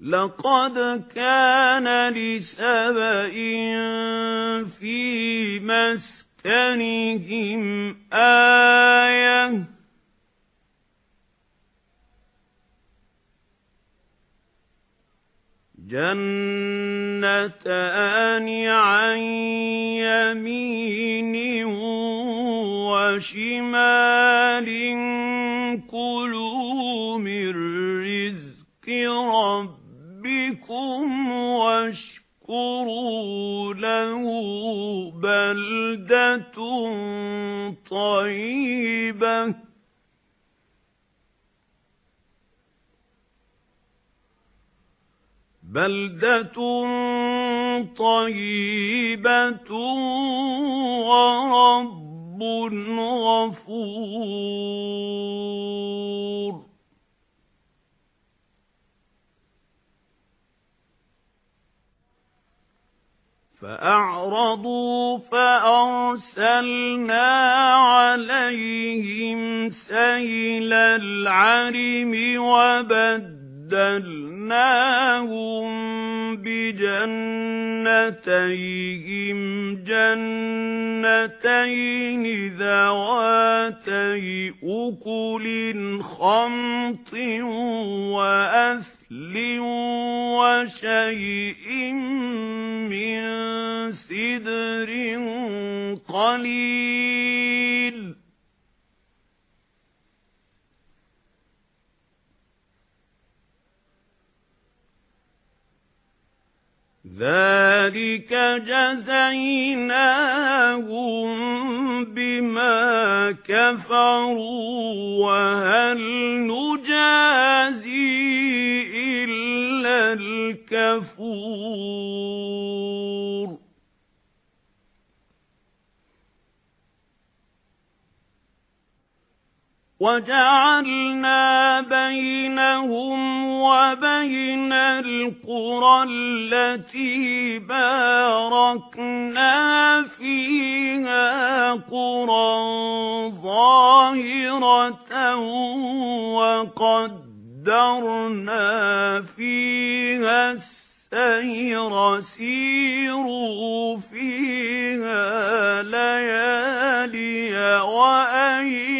لَقَدْ كَانَ لِسَبَإٍ فِي مَسْكَنِهِمْ آيَةٌ. جَنَّتَانِ عَن يَمِينٍ وَشِمَالٍ رَبِّكُمْ وَاشْكُرُوا لَهُ بَلْدَةٌ طَيِّبَةٌ. بَلْدَةٌ طَيِّبَةٌ وَرَبٌّ غَفُورٌ. فَأَعْرَضُوا فَأَرْسَلْنَا عَلَيْهِمْ سَيْلَ الْعَرِمِ وَبَدَّلْنَاهُمْ بِجَنَّتَيْهِمْ. جَنَّتَيْنِ ذَوَاتَيْ أُكُلٍ خَمْطٍ وَأَثْلٍ وَشَيْءٍ قَلِيلٍ ذَلِكَ جَزَيْنَاهُم بِمَا كَفَرُوا وَهَلْ نُجَازِي وَجَعَلْنَا بَيْنَهُمْ وَبَيْنَ الْقُرَى الَّتِي بَارَكْنَا فِيهَا قُرًى ظَاهِرَةً وَقَدَّرْنَا فِيهَا السَّيْرَ سِيرُوا فِيهَا لَيَالِيَ وَأَيَّامًا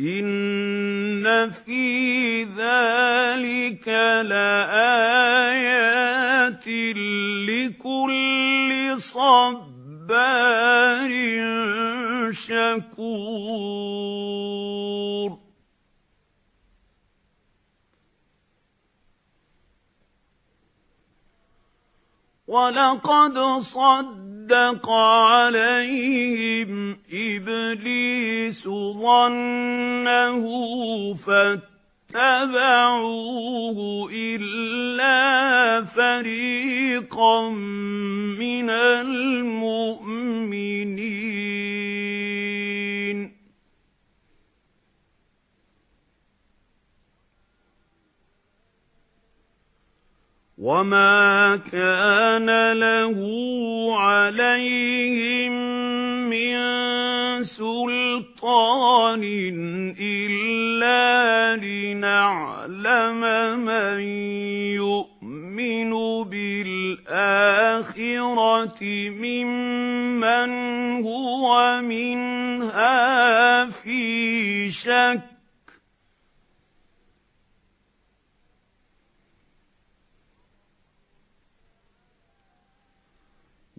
إِنَّ فِي ذَلِكَ لَآيَاتٍ لِكُلِّ صَبَّارٍ شَكُورٍ وَلَقَدْ صَدَّقَ عَلَيْهِمْ إِبْلِيسُ ظَنَّهُ فَاتَّبَعُوهُ إِلَّا فَرِيقًا مِنَ الْمُؤْمِنِينَ وَمَا كَانَ لَهُ عَلَيْهِمْ مِنْ سُلْطَانٍ إِلَّا لِنَعْلَمَ مَنْ يُؤْمِنُ بِالْآخِرَةِ مِمَّنْ هُوَ مِنْهَا فِي شَكٍّ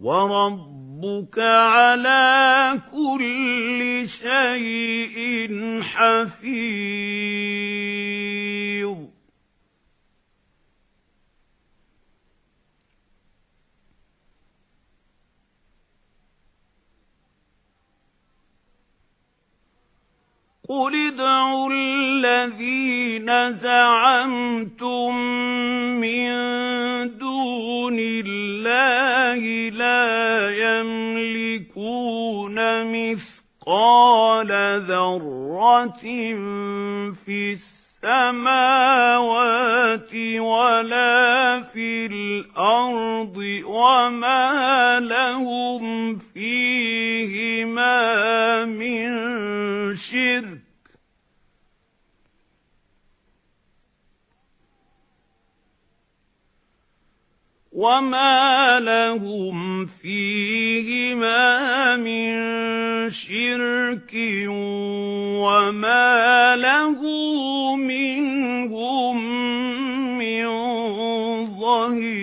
وَرَبُّكَ عَلَى كُلِّ شَيْءٍ حَفِيظٌ قُلِ ادْعُوا الَّذِينَ زَعَمْتُمْ مِنْ دُونِ اللَّهِ لَا يَمْلِكُونَ مِثْقَالَ ذَرَّةٍ فِي السَّمَاوَاتِ وَلَا فِي الْأَرْضِ وَمَا لَهُمْ فِيهِمَا مِنْ شِرْكٍ وَمَا لَهُمْ فِيهِمَا مِنْ شِرْكٍ وَمَا لَهُ مِنْهُمْ مِنْ ظَهِيرٍ